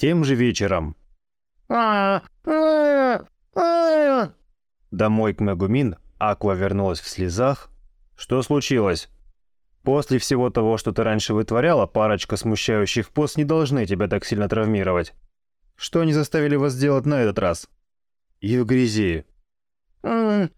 Тем же вечером. Домой к Мегумин Аква вернулась в слезах. Что случилось? После всего того, что ты раньше вытворяла, парочка смущающих пост не должны тебя так сильно травмировать. Что они заставили вас сделать на этот раз? И в грязи. А,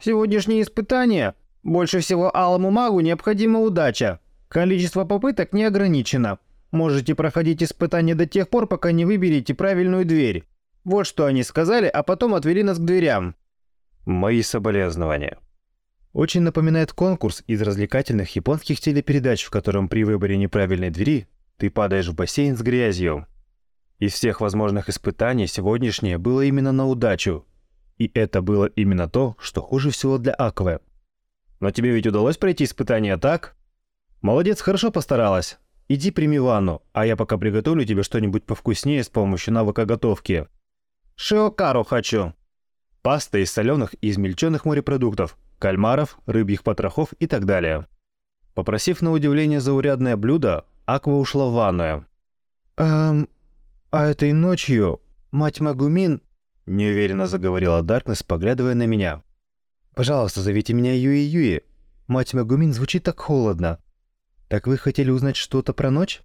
сегодняшнее испытание. Больше всего алому магу необходима удача. Количество попыток не ограничено. Можете проходить испытания до тех пор, пока не выберете правильную дверь. Вот что они сказали, а потом отвели нас к дверям. Мои соболезнования. Очень напоминает конкурс из развлекательных японских телепередач, в котором при выборе неправильной двери ты падаешь в бассейн с грязью. Из всех возможных испытаний сегодняшнее было именно на удачу. И это было именно то, что хуже всего для Аквы. Но тебе ведь удалось пройти испытание, так? Молодец, хорошо постаралась. Иди прими ванну, а я пока приготовлю тебе что-нибудь повкуснее с помощью навыка готовки. Шиокару хочу. Паста из соленых и измельченных морепродуктов, кальмаров, рыбьих потрохов и так далее. Попросив на удивление заурядное блюдо, Аква ушла в ванную. «Эм, а этой ночью мать Магумин...» Неуверенно заговорила Даркнесс, поглядывая на меня. «Пожалуйста, зовите меня Юи-Юи. Мать Магумин звучит так холодно. Так вы хотели узнать что-то про ночь?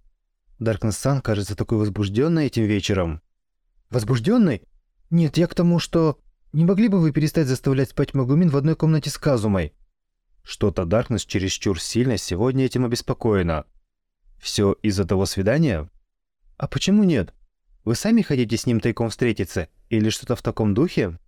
Даркнесс-сан кажется такой возбужденной этим вечером». «Возбужденной? Нет, я к тому, что... Не могли бы вы перестать заставлять спать Магумин в одной комнате с Казумой? Что-то Даркнесс чересчур сильно сегодня этим обеспокоена. Все из-за того свидания? А почему нет? Вы сами хотите с ним тайком встретиться? Или что-то в таком духе?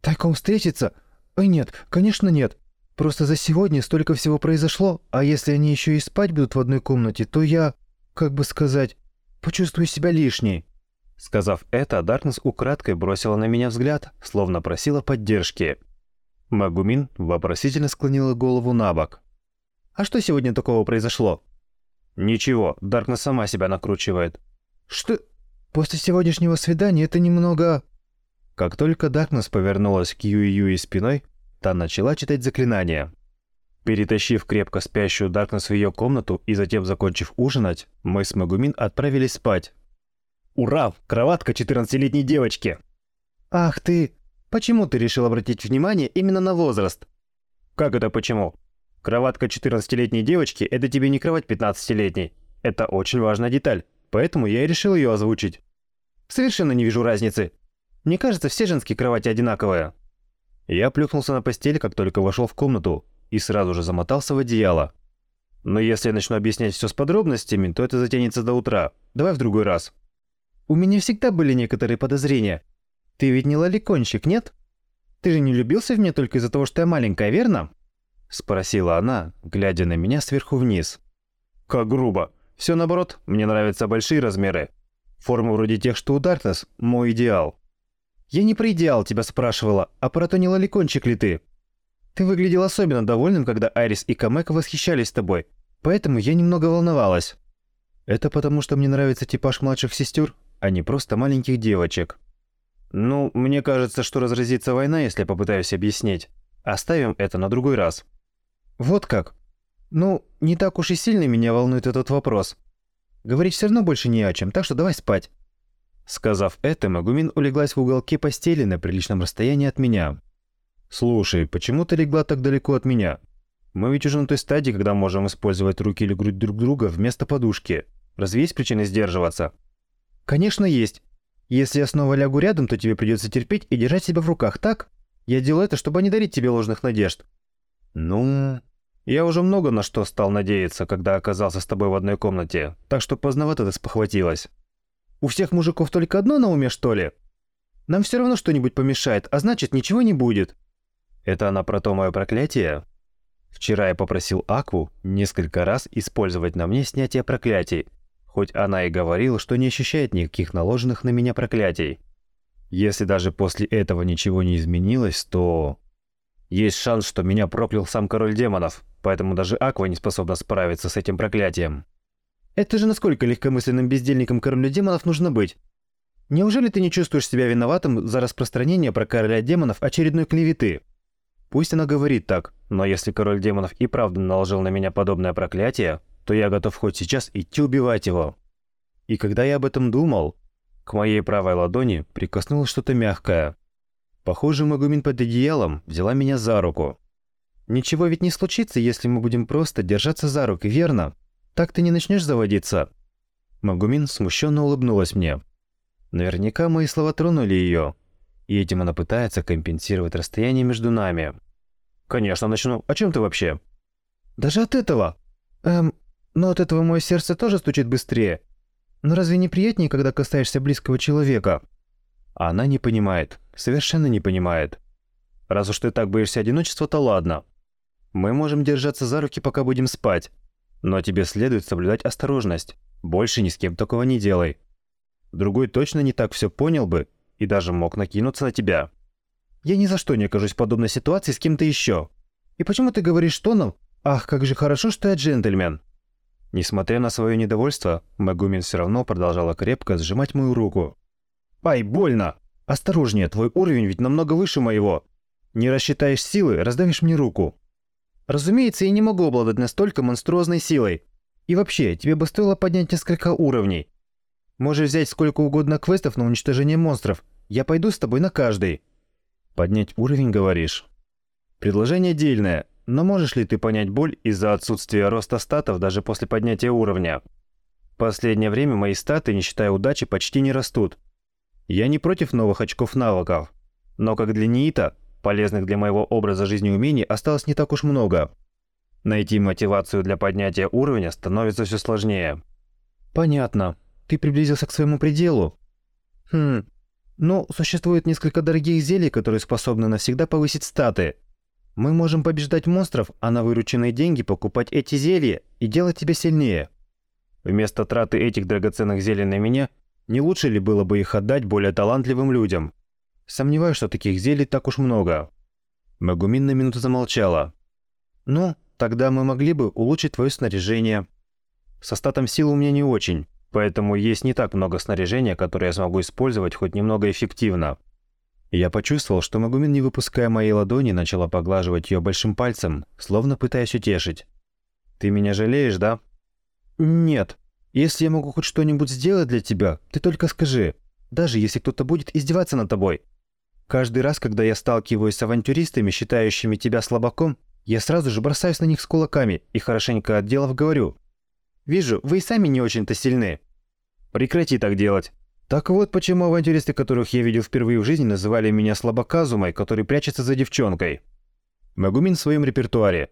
Тайком встретиться? Ой, нет, конечно нет. Просто за сегодня столько всего произошло, а если они еще и спать будут в одной комнате, то я, как бы сказать, почувствую себя лишней. Сказав это, Даркнесс украдкой бросила на меня взгляд, словно просила поддержки. Магумин вопросительно склонила голову на бок. «А что сегодня такого произошло?» «Ничего, Даркнесс сама себя накручивает». «Что? После сегодняшнего свидания это немного...» Как только Даркнесс повернулась к Юи-Юи спиной, та начала читать заклинание. Перетащив крепко спящую Даркнесс в ее комнату и затем закончив ужинать, мы с Магумин отправились спать, Ура! Кроватка 14-летней девочки! Ах ты! Почему ты решил обратить внимание именно на возраст? Как это почему? Кроватка 14-летней девочки – это тебе не кровать 15-летней. Это очень важная деталь, поэтому я и решил ее озвучить. Совершенно не вижу разницы. Мне кажется, все женские кровати одинаковые. Я плюхнулся на постель, как только вошел в комнату, и сразу же замотался в одеяло. Но если я начну объяснять все с подробностями, то это затянется до утра. Давай в другой раз. У меня всегда были некоторые подозрения. Ты ведь не лоликончик, нет? Ты же не любился в меня только из-за того, что я маленькая, верно?» Спросила она, глядя на меня сверху вниз. «Как грубо. Все наоборот, мне нравятся большие размеры. Формы вроде тех, что у Даркнесс – мой идеал». «Я не про идеал тебя спрашивала, а про то, не лоликончик ли ты. Ты выглядел особенно довольным, когда Айрис и Камека восхищались тобой, поэтому я немного волновалась». «Это потому, что мне нравится типаж младших сестер?» а не просто маленьких девочек. Ну, мне кажется, что разразится война, если я попытаюсь объяснить. Оставим это на другой раз. Вот как? Ну, не так уж и сильно меня волнует этот вопрос. Говорить все равно больше не о чем, так что давай спать. Сказав это, Магумин улеглась в уголке постели на приличном расстоянии от меня. «Слушай, почему ты легла так далеко от меня? Мы ведь уже на той стадии, когда можем использовать руки или грудь друг друга вместо подушки. Разве есть причины сдерживаться?» «Конечно есть. Если я снова лягу рядом, то тебе придется терпеть и держать себя в руках, так? Я делаю это, чтобы не дарить тебе ложных надежд». «Ну...» «Я уже много на что стал надеяться, когда оказался с тобой в одной комнате, так что поздновато ты спохватилась». «У всех мужиков только одно на уме, что ли? Нам все равно что-нибудь помешает, а значит, ничего не будет». «Это она про то мое проклятие?» Вчера я попросил Акву несколько раз использовать на мне снятие проклятий, хоть она и говорила, что не ощущает никаких наложенных на меня проклятий. Если даже после этого ничего не изменилось, то... Есть шанс, что меня проклял сам король демонов, поэтому даже Аква не способна справиться с этим проклятием. Это же насколько легкомысленным бездельником королю демонов нужно быть? Неужели ты не чувствуешь себя виноватым за распространение про короля демонов очередной клеветы? Пусть она говорит так, но если король демонов и правда наложил на меня подобное проклятие, то я готов хоть сейчас идти убивать его. И когда я об этом думал, к моей правой ладони прикоснулось что-то мягкое. Похоже, Магумин под одеялом взяла меня за руку. «Ничего ведь не случится, если мы будем просто держаться за руки, верно? Так ты не начнешь заводиться?» Магумин смущенно улыбнулась мне. Наверняка мои слова тронули ее, и этим она пытается компенсировать расстояние между нами. «Конечно начну. О чем ты вообще?» «Даже от этого. Эм, но от этого мое сердце тоже стучит быстрее. Но разве не приятнее, когда касаешься близкого человека?» Она не понимает. Совершенно не понимает. Раз уж ты так боишься одиночества, то ладно. Мы можем держаться за руки, пока будем спать. Но тебе следует соблюдать осторожность. Больше ни с кем такого не делай. Другой точно не так все понял бы и даже мог накинуться на тебя. Я ни за что не окажусь в подобной ситуации с кем-то еще. И почему ты говоришь тоном «Ах, как же хорошо, что я джентльмен»?» Несмотря на свое недовольство, Магумин все равно продолжала крепко сжимать мою руку. «Ай, больно! Осторожнее, твой уровень ведь намного выше моего. Не рассчитаешь силы, раздавишь мне руку». «Разумеется, я не могу обладать настолько монструозной силой. И вообще, тебе бы стоило поднять несколько уровней. Можешь взять сколько угодно квестов на уничтожение монстров. Я пойду с тобой на каждый». «Поднять уровень, говоришь?» «Предложение дельное, но можешь ли ты понять боль из-за отсутствия роста статов даже после поднятия уровня? Последнее время мои статы, не считая удачи, почти не растут. Я не против новых очков навыков, но как для НИИТа, полезных для моего образа жизни умений осталось не так уж много. Найти мотивацию для поднятия уровня становится все сложнее. Понятно. Ты приблизился к своему пределу. Хм. Ну, существует несколько дорогих зелий, которые способны навсегда повысить статы. Мы можем побеждать монстров, а на вырученные деньги покупать эти зелья и делать тебя сильнее. Вместо траты этих драгоценных зелий на меня, не лучше ли было бы их отдать более талантливым людям? Сомневаюсь, что таких зелий так уж много. Магумин на минуту замолчала. Ну, тогда мы могли бы улучшить твое снаряжение. Со статом силы у меня не очень. Поэтому есть не так много снаряжения, которое я смогу использовать хоть немного эффективно. Я почувствовал, что Магумин, не выпуская моей ладони, начала поглаживать ее большим пальцем, словно пытаясь утешить. «Ты меня жалеешь, да?» «Нет. Если я могу хоть что-нибудь сделать для тебя, ты только скажи. Даже если кто-то будет издеваться над тобой. Каждый раз, когда я сталкиваюсь с авантюристами, считающими тебя слабаком, я сразу же бросаюсь на них с кулаками и хорошенько отделав говорю. Вижу, вы и сами не очень-то сильны. Прекрати так делать. Так вот, почему авантюристы, которых я видел впервые в жизни, называли меня слабоказумой, который прячется за девчонкой. Магумин в своем репертуаре.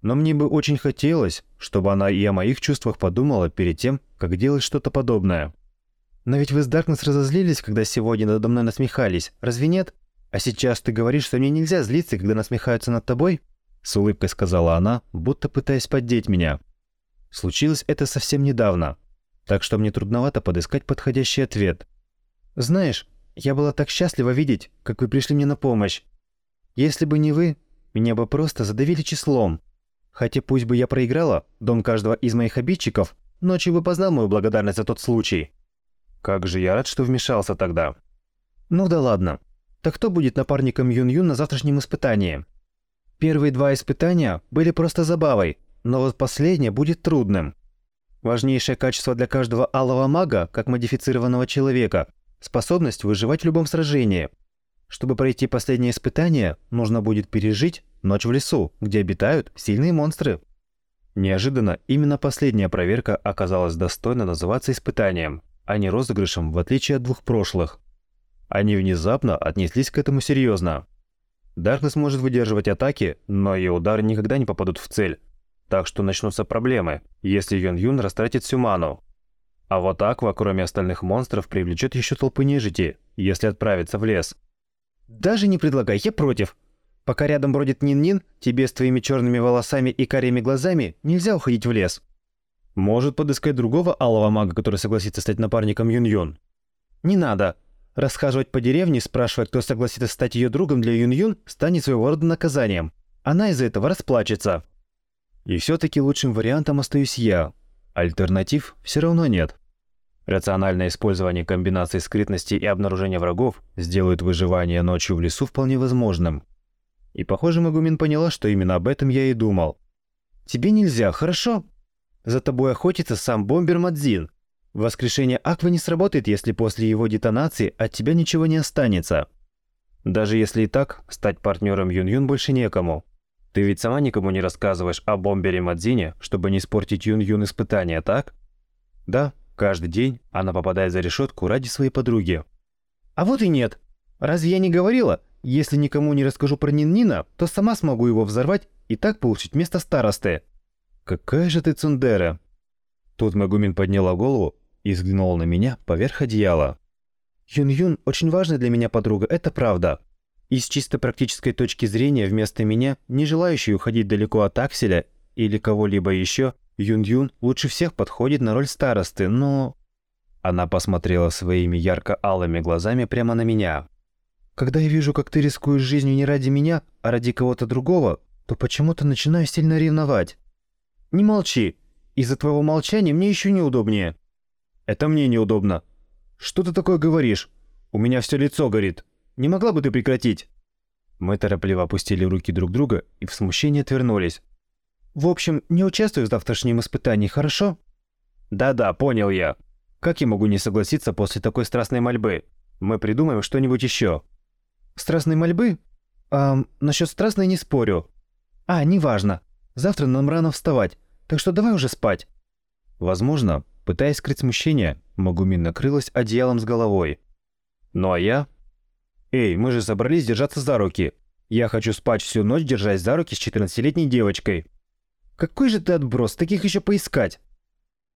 Но мне бы очень хотелось, чтобы она и о моих чувствах подумала перед тем, как делать что-то подобное. Но ведь вы с Даркнесс разозлились, когда сегодня надо мной насмехались, разве нет? А сейчас ты говоришь, что мне нельзя злиться, когда насмехаются над тобой? С улыбкой сказала она, будто пытаясь поддеть меня. Случилось это совсем недавно, так что мне трудновато подыскать подходящий ответ. Знаешь, я была так счастлива видеть, как вы пришли мне на помощь. Если бы не вы, меня бы просто задавили числом. Хотя пусть бы я проиграла, дом каждого из моих обидчиков ночью бы познал мою благодарность за тот случай. Как же я рад, что вмешался тогда. Ну да ладно. Так кто будет напарником Юн-Юн на завтрашнем испытании? Первые два испытания были просто забавой, но вот последнее будет трудным. Важнейшее качество для каждого алого мага, как модифицированного человека – способность выживать в любом сражении. Чтобы пройти последнее испытание, нужно будет пережить ночь в лесу, где обитают сильные монстры. Неожиданно именно последняя проверка оказалась достойна называться испытанием, а не розыгрышем, в отличие от двух прошлых. Они внезапно отнеслись к этому серьезно. Даркнесс может выдерживать атаки, но ее удары никогда не попадут в цель, так что начнутся проблемы, если Юн Юн растратит всю ману. А вот Аква, кроме остальных монстров, привлечет еще толпы нежити, если отправиться в лес. Даже не предлагай, я против. Пока рядом бродит Нин-Нин, тебе с твоими черными волосами и карими глазами нельзя уходить в лес. Может подыскать другого алого мага, который согласится стать напарником Юн-Юн? Не надо. Расхаживать по деревне, спрашивая, кто согласится стать ее другом для Юн-Юн, станет своего рода наказанием. Она из-за этого расплачется. И все-таки лучшим вариантом остаюсь я. Альтернатив все равно нет. Рациональное использование комбинаций скрытности и обнаружения врагов сделает выживание ночью в лесу вполне возможным. И похоже, Магумин поняла, что именно об этом я и думал. «Тебе нельзя, хорошо? За тобой охотится сам бомбер Мадзин. Воскрешение Аквы не сработает, если после его детонации от тебя ничего не останется. Даже если и так, стать партнером Юн-Юн больше некому. Ты ведь сама никому не рассказываешь о бомбере Мадзине, чтобы не испортить Юн-Юн испытания, так? Да, каждый день она попадает за решетку ради своей подруги. А вот и нет. Разве я не говорила, если никому не расскажу про Нин-Нина, то сама смогу его взорвать и так получить место старосты. Какая же ты цундера. Тут Магумин подняла голову и взглянула на меня поверх одеяла. Юн-Юн очень важная для меня подруга, это правда. И с чисто практической точки зрения, вместо меня, не желающей уходить далеко от Акселя или кого-либо еще, Юн-Юн лучше всех подходит на роль старосты, но... Она посмотрела своими ярко-алыми глазами прямо на меня. Когда я вижу, как ты рискуешь жизнью не ради меня, а ради кого-то другого, то почему-то начинаю сильно ревновать. Не молчи. Из-за твоего молчания мне еще неудобнее. Это мне неудобно. Что ты такое говоришь? У меня все лицо горит. Не могла бы ты прекратить? Мы торопливо опустили руки друг друга и в смущении отвернулись. В общем, не участвую в завтрашнем испытании, хорошо? Да-да, понял я. Как я могу не согласиться после такой страстной мольбы? Мы придумаем что-нибудь еще. Страстной мольбы? А, насчет страстной не спорю. А, неважно. Завтра нам рано вставать, так что давай уже спать. Возможно, пытаясь скрыть смущение, Магумин накрылась одеялом с головой. Ну а я? Эй, мы же собрались держаться за руки. Я хочу спать всю ночь, держась за руки с 14-летней девочкой. Какой же ты отброс, таких еще поискать.